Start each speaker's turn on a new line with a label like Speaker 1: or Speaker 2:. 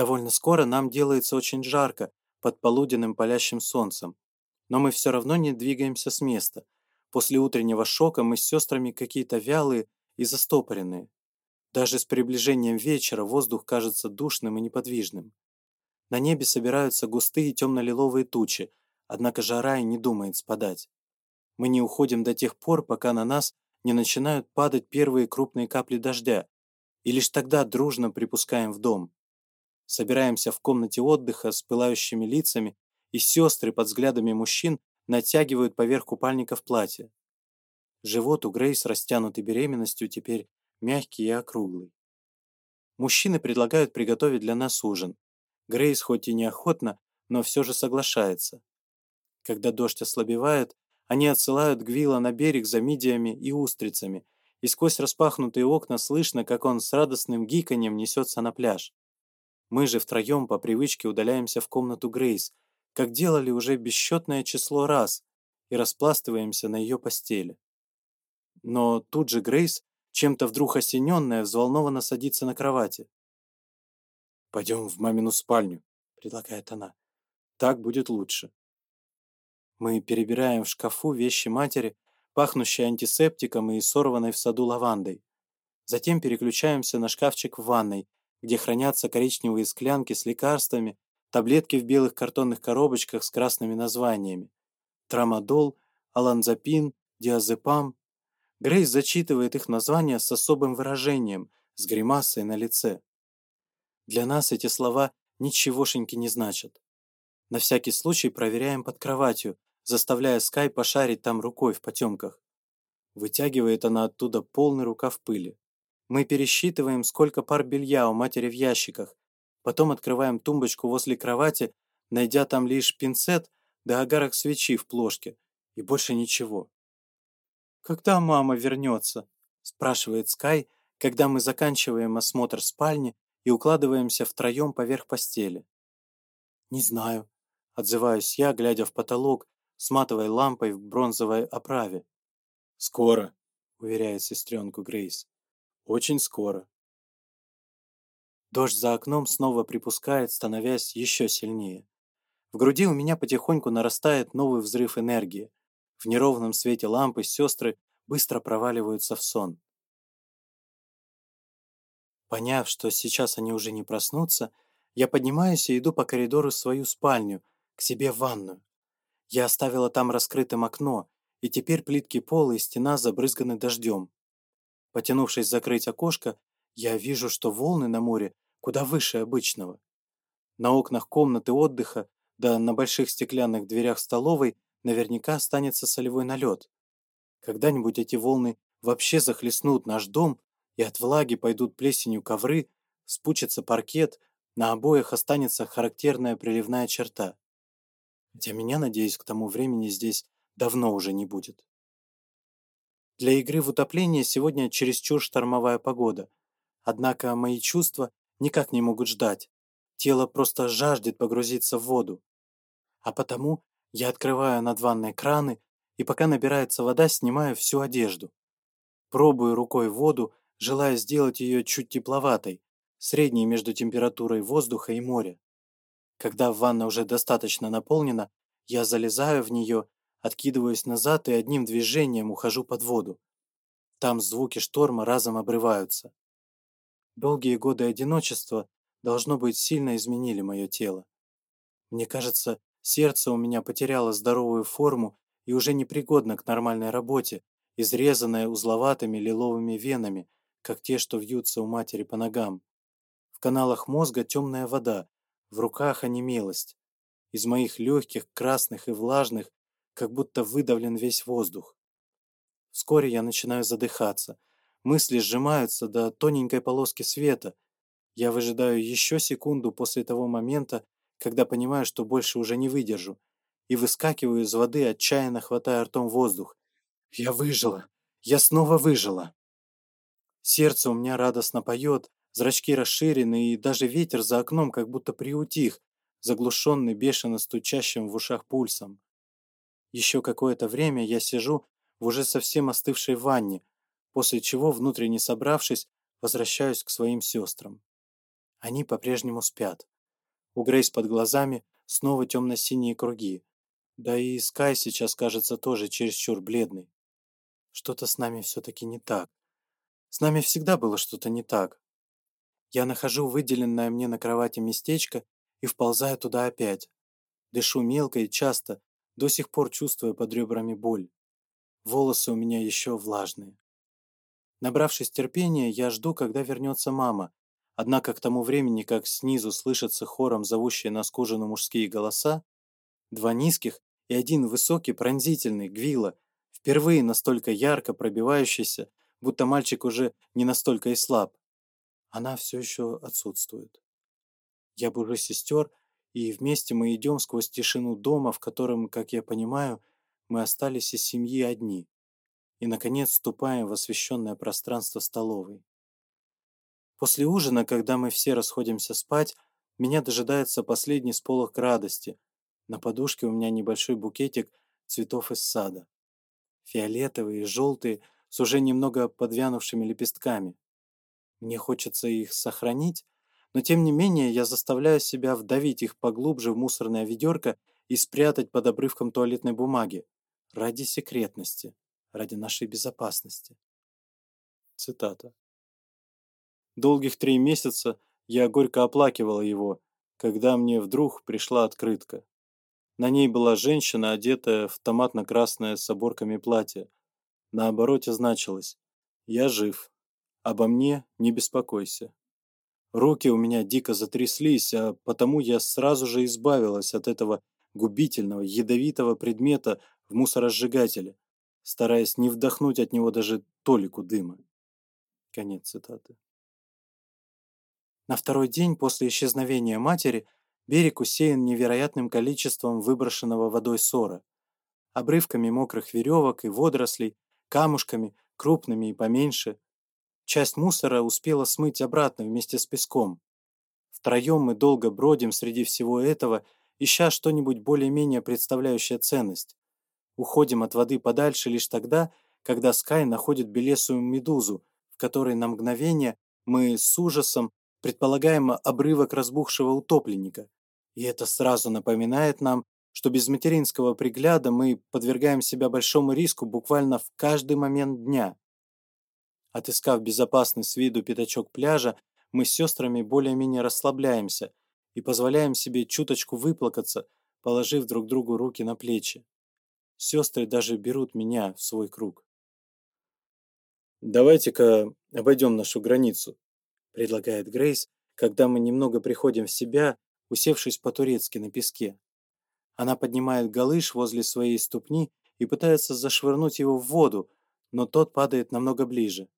Speaker 1: Довольно скоро нам делается очень жарко под полуденным палящим солнцем, но мы все равно не двигаемся с места. После утреннего шока мы с сестрами какие-то вялые и застопоренные. Даже с приближением вечера воздух кажется душным и неподвижным. На небе собираются густые темно-лиловые тучи, однако жара и не думает спадать. Мы не уходим до тех пор, пока на нас не начинают падать первые крупные капли дождя, и лишь тогда дружно припускаем в дом собираемся в комнате отдыха с пылающими лицами, и сестры под взглядами мужчин натягивают поверх купальника в платье Живот у Грейс, растянутый беременностью, теперь мягкий и округлый. Мужчины предлагают приготовить для нас ужин. Грейс хоть и неохотно, но все же соглашается. Когда дождь ослабевает, они отсылают Гвила на берег за мидиями и устрицами, и сквозь распахнутые окна слышно, как он с радостным гиканьем несется на пляж. Мы же втроем по привычке удаляемся в комнату Грейс, как делали уже бесчетное число раз, и распластываемся на ее постели. Но тут же Грейс, чем-то вдруг осененная, взволнованно садится на кровати. «Пойдем в мамину спальню», — предлагает она. «Так будет лучше». Мы перебираем в шкафу вещи матери, пахнущие антисептиком и сорванной в саду лавандой. Затем переключаемся на шкафчик в ванной, где хранятся коричневые склянки с лекарствами, таблетки в белых картонных коробочках с красными названиями. Трамадол, аланзапин, диазепам. Грейс зачитывает их названия с особым выражением, с гримасой на лице. Для нас эти слова ничегошеньки не значат. На всякий случай проверяем под кроватью, заставляя Скай пошарить там рукой в потемках. Вытягивает она оттуда полный рукав пыли. Мы пересчитываем, сколько пар белья у матери в ящиках. Потом открываем тумбочку возле кровати, найдя там лишь пинцет да огарок свечи в плошке. И больше ничего. «Когда мама вернется?» – спрашивает Скай, когда мы заканчиваем осмотр спальни и укладываемся втроем поверх постели. «Не знаю», – отзываюсь я, глядя в потолок с матовой лампой в бронзовой оправе.
Speaker 2: «Скоро», –
Speaker 1: уверяет сестренку Грейс.
Speaker 2: Очень скоро.
Speaker 1: Дождь за окном снова припускает, становясь еще сильнее. В груди у меня потихоньку нарастает новый взрыв энергии. В неровном свете лампы сестры быстро проваливаются в сон. Поняв, что сейчас они уже не проснутся, я поднимаюсь и иду по коридору в свою спальню, к себе в ванную. Я оставила там раскрытым окно, и теперь плитки пола и стена забрызганы дождем. Потянувшись закрыть окошко, я вижу, что волны на море куда выше обычного. На окнах комнаты отдыха, да на больших стеклянных дверях столовой наверняка останется солевой налет. Когда-нибудь эти волны вообще захлестнут наш дом, и от влаги пойдут плесенью ковры, спучится паркет, на обоях останется характерная приливная черта. Хотя меня, надеюсь, к тому времени здесь давно уже не будет. Для игры в утопление сегодня чересчур штормовая погода. Однако мои чувства никак не могут ждать. Тело просто жаждет погрузиться в воду. А потому я открываю над ванной краны и пока набирается вода, снимаю всю одежду. Пробую рукой воду, желая сделать ее чуть тепловатой, средней между температурой воздуха и моря. Когда ванна уже достаточно наполнена, я залезаю в нее откидываюсь назад и одним движением ухожу под воду. Там звуки шторма разом обрываются. Долгие годы одиночества, должно быть, сильно изменили мое тело. Мне кажется, сердце у меня потеряло здоровую форму и уже непригодно к нормальной работе, изрезанное узловатыми лиловыми венами, как те, что вьются у матери по ногам. В каналах мозга темная вода, в руках онемелость. Из моих легких, красных и влажных как будто выдавлен весь воздух. Вскоре я начинаю задыхаться. Мысли сжимаются до тоненькой полоски света. Я выжидаю еще секунду после того момента, когда понимаю, что больше уже не выдержу, и выскакиваю из воды, отчаянно хватая ртом воздух. Я выжила! Я снова выжила! Сердце у меня радостно поет, зрачки расширены, и даже ветер за окном как будто приутих, заглушенный бешено стучащим в ушах пульсом. Еще какое-то время я сижу в уже совсем остывшей ванне, после чего, внутренне собравшись, возвращаюсь к своим сестрам. Они по-прежнему спят. У Грейс под глазами снова темно-синие круги. Да и Скай сейчас кажется тоже чересчур бледный. Что-то с нами все-таки не так. С нами всегда было что-то не так. Я нахожу выделенное мне на кровати местечко и вползаю туда опять. Дышу мелко и часто, до сих пор чувствуя под ребрами боль. Волосы у меня еще влажные. Набравшись терпения, я жду, когда вернется мама. Однако к тому времени, как снизу слышатся хором зовущие на к мужские голоса, два низких и один высокий пронзительный гвила, впервые настолько ярко пробивающийся, будто мальчик уже не настолько и слаб. Она все еще отсутствует. Я бы уже сестер, и вместе мы идем сквозь тишину дома, в котором, как я понимаю, мы остались из семьи одни, и, наконец, ступаем в освещенное пространство столовой. После ужина, когда мы все расходимся спать, меня дожидается последний сполох радости. На подушке у меня небольшой букетик цветов из сада. Фиолетовые и желтые, с уже немного подвянувшими лепестками. Мне хочется их сохранить, но тем не менее я заставляю себя вдавить их поглубже в мусорное ведерко и спрятать под обрывком туалетной бумаги. Ради секретности, ради нашей безопасности. Цитата. Долгих три месяца я горько оплакивала его, когда мне вдруг пришла открытка. На ней была женщина, одетая в томатно-красное с оборками платье. На обороте значилось «Я жив. Обо мне не беспокойся». Руки у меня дико затряслись, а потому я сразу же избавилась от этого губительного, ядовитого предмета в мусоросжигателе, стараясь не вдохнуть от него даже толику дыма. Конец цитаты. На второй день после исчезновения матери берег усеян невероятным количеством выброшенного водой сора, обрывками мокрых веревок и водорослей, камушками, крупными и поменьше, Часть мусора успела смыть обратно вместе с песком. Втроем мы долго бродим среди всего этого, ища что-нибудь более-менее представляющее ценность. Уходим от воды подальше лишь тогда, когда Скай находит белесую медузу, в которой на мгновение мы с ужасом предполагаем обрывок разбухшего утопленника. И это сразу напоминает нам, что без материнского пригляда мы подвергаем себя большому риску буквально в каждый момент дня. Отыскав безопасный с виду пятачок пляжа, мы с сестрами более-менее расслабляемся и позволяем себе чуточку выплакаться, положив друг другу руки на плечи. Сестры даже берут меня в свой круг. «Давайте-ка обойдем нашу границу», — предлагает Грейс, когда мы немного приходим в себя, усевшись по-турецки на песке. Она поднимает галыш возле своей ступни и пытается зашвырнуть его в воду, но тот падает намного ближе.